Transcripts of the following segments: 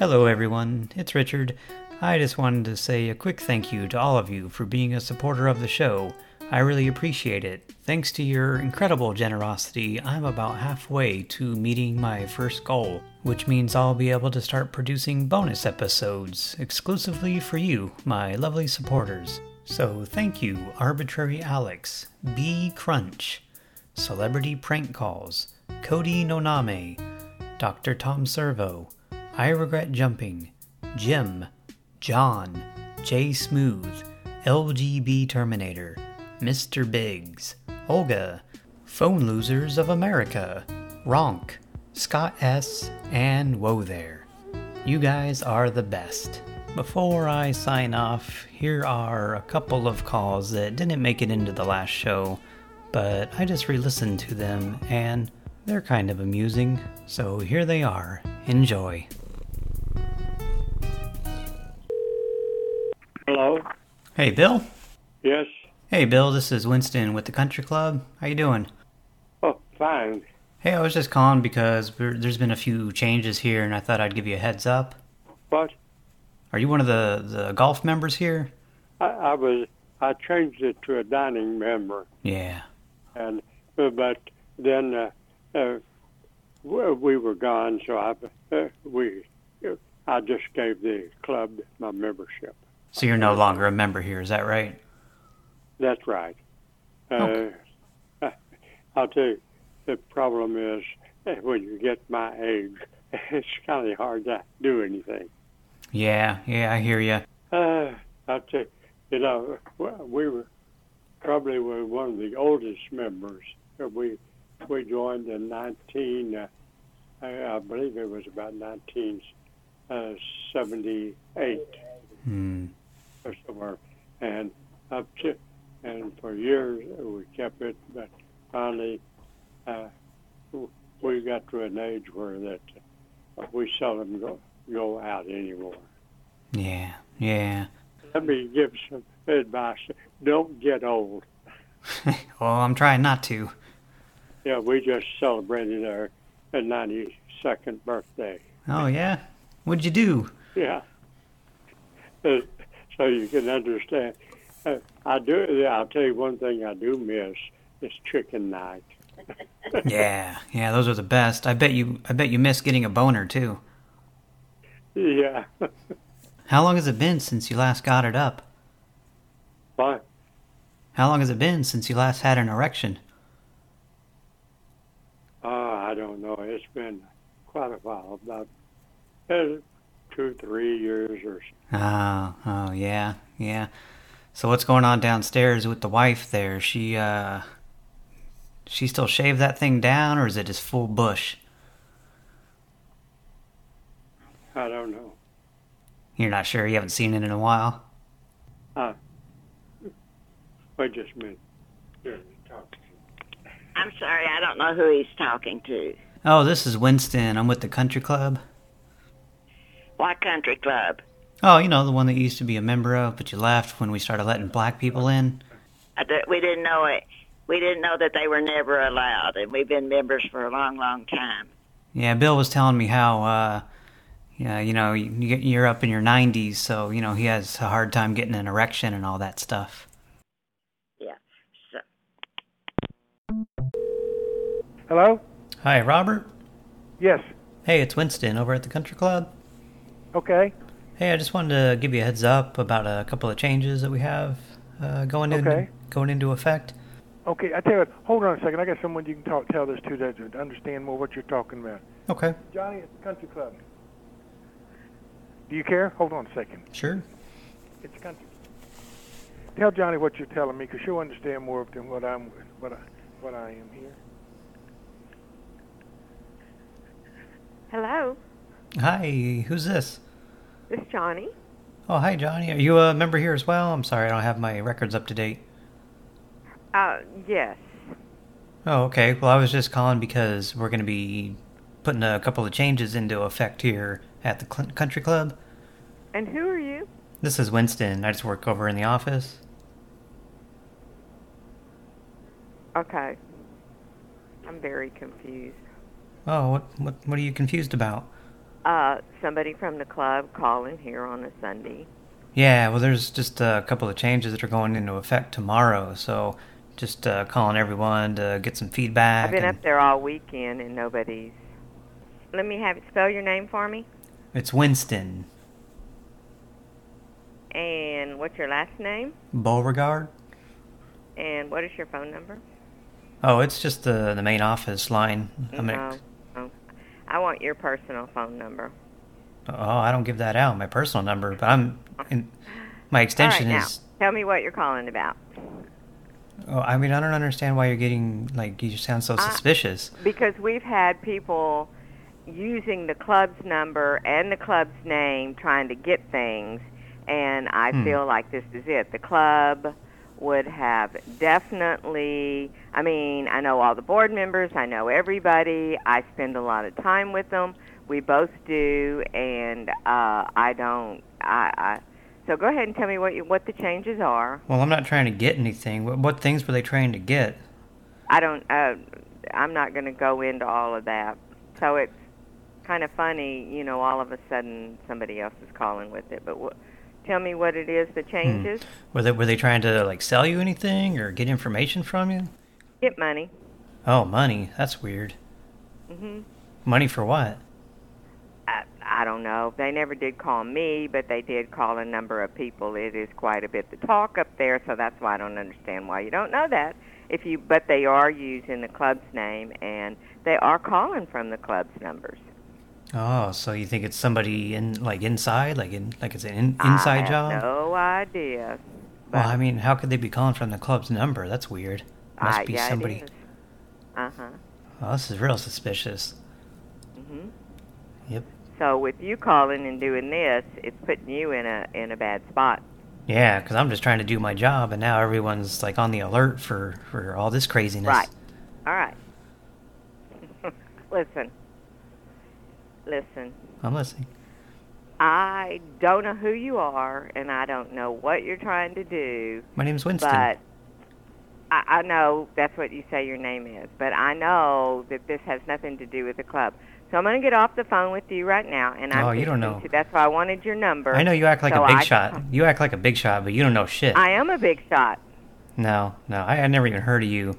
Hello, everyone. It's Richard. I just wanted to say a quick thank you to all of you for being a supporter of the show. I really appreciate it. Thanks to your incredible generosity, I'm about halfway to meeting my first goal, which means I'll be able to start producing bonus episodes exclusively for you, my lovely supporters. So thank you, Arbitrary Alex, B Crunch, Celebrity Prank Calls, Cody Noname, Dr. Tom Servo, I Regret Jumping, Jim, John, J Smooth, LGB Terminator, Mr. Biggs, Olga, Phone Losers of America, Ronk, Scott S., and Whoa There. You guys are the best. Before I sign off, here are a couple of calls that didn't make it into the last show, but I just re listened to them and they're kind of amusing, so here they are. Enjoy. Hello? Hey, Bill? Yes? Hey, Bill, this is Winston with the Country Club. How you doing? Oh, fine. Hey, I was just calling because we're- there's been a few changes here, and I thought I'd give you a heads up. What? Are you one of the, the golf members here? I, I was, I changed it to a dining member, Yeah. and, uh, but then, uh, uh, we we were gone, so I, uh, we, I just gave the club my membership. So you're no longer a member here, is that right? That's right. Uh, Okay. I'll tell you, the problem is uh, when you get my age, it's kind of hard to do anything. Yeah, yeah, I hear you. Uh, I'll tell you, you know, we were probably were one of the oldest members. Uh, We we joined in 19, uh, I, I believe it was about 1978 Hmm. Or somewhere, and up to, and for years we kept it, but finally uh, we got to an age where that uh, we seldom go go out anymore. Yeah, yeah. Let me give some advice. Don't get old. well, I'm trying not to. Yeah, we just celebrated our 92nd birthday. Oh, yeah? What'd you do? Yeah. Uh, so you can understand. Uh, I do. I'll tell you one thing I do miss is chicken night. Yeah, yeah, those are the best. I bet you I bet you miss getting a boner too. Yeah. How long has it been since you last got it up? but How long has it been since you last had an erection? uh, I don't know. It's been quite a while. About uh, two, three years or so. Oh, oh yeah, yeah. So what's going on downstairs with the wife there? She uh she still shave that thing down or is it just full bush? I don't know. You're not sure, you haven't seen it in a while? Uh, wait just a minute. Here, talk. I'm sorry, I don't know who he's talking to. Oh, this is Winston. I'm with the country club. What country club? Oh, you know, the one that you used to be a member of, but you left when we started letting black people in. I di- we didn't know it. We didn't know that they were never allowed, and we've been members for a long, long time. Yeah, Bill was telling me how, uh, yeah, you know, you, you get- you're up in your 90s, so, you know, he has a hard time getting an erection and all that stuff. Yeah. So, Hello? Hi, Robert. Yes. Hey, it's Winston over at the country club. Okay. Hey, I just wanted to give you a heads up about a couple of changes that we have uh, going into Okay. going into effect. Okay. I tell you what. Hold on a second. I got someone you can talk, tell this to that to understand more what you're talking about. Okay, Johnny at the country club. Do you care? Hold on a second. sure. It's country. Tell Johnny what you're telling me, because she'll understand more than what I'm what I what I am here. Hello, Hi, who's this? This Johnny. Oh, hi, Johnny. Are you a member here as well? I'm sorry, I don't have my records up to date. Uh, yes. Oh, okay. Well, I was just calling because we're going to be putting a couple of changes into effect here at the cl- country club. And who are you? This is Winston. I just work over in the office. Okay. I'm very confused. Oh, what what what are you confused about? Uh, somebody from the club calling here on a Sunday. Yeah, well, there's just a couple of changes that are going into effect tomorrow, so just uh, calling everyone to get some feedback. I've been up there all weekend and nobody's. Let me have it spell your name for me. It's Winston And what's your last name? Beauregard. And what is your phone number? Oh, it's just the the main office line. I'm no. I want your personal phone number. oh, I don't give that out, my personal number, but I'm in, my extension all right, is. now tell me what you're calling about. Oh, I mean, I don't understand why you're getting like you sound so I- suspicious. Because we've had people using the club's number and the club's name trying to get things, and I Hmm. feel like this is it. The club would have definitely, I mean, I know all the board members, I know everybody, I spend a lot of time with them. We both do, and uh, I don't. I, I so go ahead and tell me what you, what the changes are. Well, I'm not trying to get anything. What, what things were they trying to get? I don't. Uh, I'm not going to go into all of that. So it's kind of funny, you know. All of a sudden, somebody else is calling with it. But wh- tell me what it is. The changes. Were they were they trying to like sell you anything or get information from you? Get money. Oh, money. That's weird. hmm Money for what? I, I don't know. They never did call me, but they did call a number of people. It is quite a bit to talk up there, so that's why I don't understand why you don't know that. If you, but they are using the club's name, and they are calling from the club's numbers. Oh, so you think it's somebody in like inside, like in like it's an in, I inside have job? No idea. Well, I mean, how could they be calling from the club's number? That's weird. Must I- be yeah, somebody. Uh huh. Oh, this is real suspicious. hmm Yep. So with you calling and doing this, it's putting you in a in a bad spot. Yeah, because I'm just trying to do my job, and now everyone's like on the alert for for all this craziness. Right. All right. Listen. Listen. I'm listening. I don't know who you are, and I don't know what you're trying to do, My name's Winston. but I, I know that's what you say your name is. But I know that this has nothing to do with the club. So I'm going to get off the phone with you right now, and I'm Oh, you don't know. To, that's why I wanted your number. I know you act like so a big I- shot. You act like a big shot, but you don't know shit. I am a big shot. No, no, I, I never even heard of you.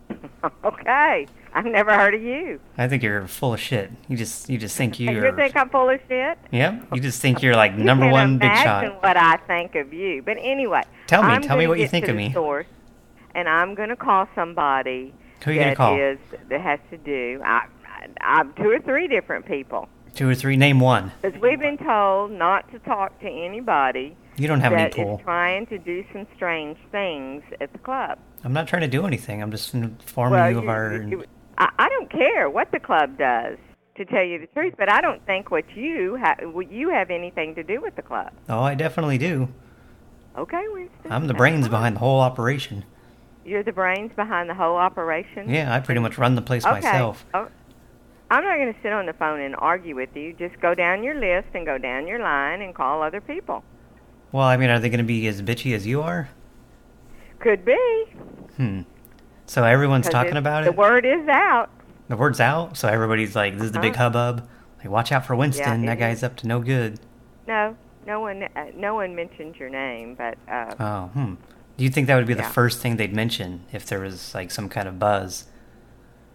okay. I've never heard of you. I think you're full of shit. You just you just think You you're. think I'm full of shit? Yep. You just think you're like number you one big imagine shot. what I think of you. But anyway, Tell me, I'm tell me what you think of me. Source, and I'm going to call somebody Who are you gonna that call? is- that has to do. I, I, I'm two or three different people Two or three. Name one. because we've been told not to talk to anybody You don't have any that is pull. trying to do some strange things at the club. I'm not trying to do anything. I'm just informing well, you of our. you- I, I don't care what the club does. To tell you the truth, but I don't think what you ha- you have anything to do with the club. Oh, I definitely do. Okay, Winston. I'm the brains behind the whole operation. You're the brains behind the whole operation? Yeah, I pretty much run the place okay. myself. Oh, I'm not going to sit on the phone and argue with you. Just go down your list and go down your line and call other people. Well, I mean, are they going to be as bitchy as you are? Could be. Hmm. So everyone's talking it's- about it. The word is out. The word's out, so everybody's like, "This is the big Uh-huh. hubbub." Like, watch out for Winston. it that guy's is. up to no good. No, no one, uh, no one mentioned your name, but uh, Oh, hmm. Do you think that would be the first thing they'd mention if there was like some kind of buzz?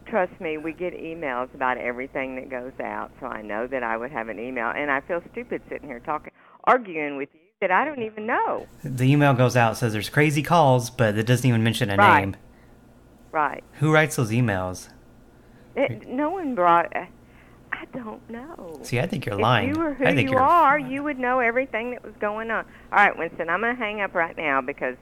trust me, we get emails about everything that goes out, so I know that I would have an email, and I feel stupid sitting here talking, arguing with you that I don't even know. The email goes out says there's crazy calls, but it doesn't even mention a Right. name. Right? Who writes those emails? It, no one brought. I don't know. See, I think you're if lying. you were who I think you are, you would know everything that was going on. All right, Winston, I'm going to hang up right now because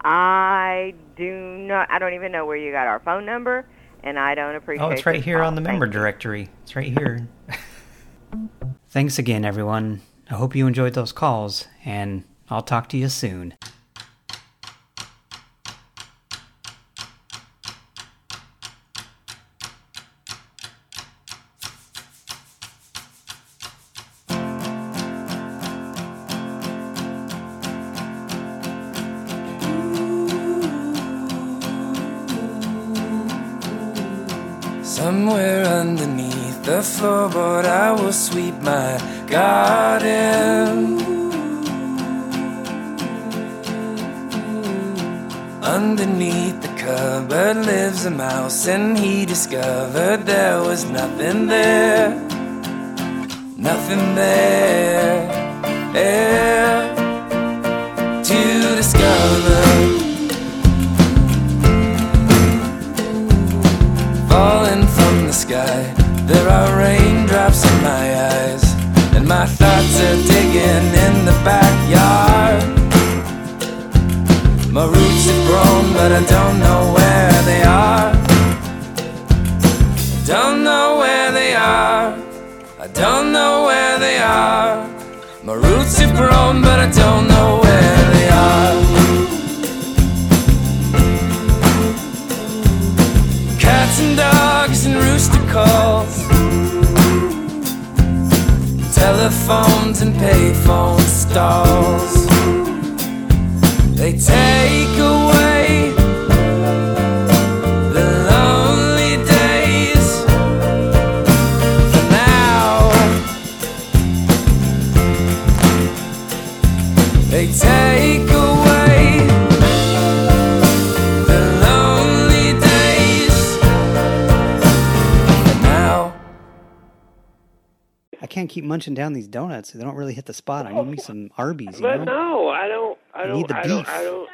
I do not. I don't even know where you got our phone number, and I don't appreciate. Oh, it's right here call. on the Thank member you. directory. It's right here. Thanks again, everyone. I hope you enjoyed those calls, and I'll talk to you soon. Somewhere underneath the floorboard, I will sweep my garden. Underneath the cupboard lives a mouse, and he discovered there was nothing there. Nothing there. Yeah, to discover. Thoughts are digging in the backyard. My roots have grown, but I don't know where they are. Don't know where they are. I don't know where they are. My roots have grown, but I don't know Telephones and payphone stalls. They take away can't keep munching down these donuts. They don't really hit the spot. I need me some Arby's, you But know? no, I don't. I I don't. need the I don't. beef. I don't.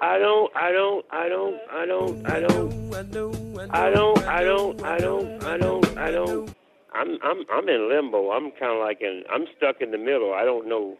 I don't. I don't. I don't. I don't. I don't. I don't. I don't. I don't. I don't. I don't. I'm. I'm. I'm in limbo. I'm kind of like in. I'm stuck in the middle. I don't know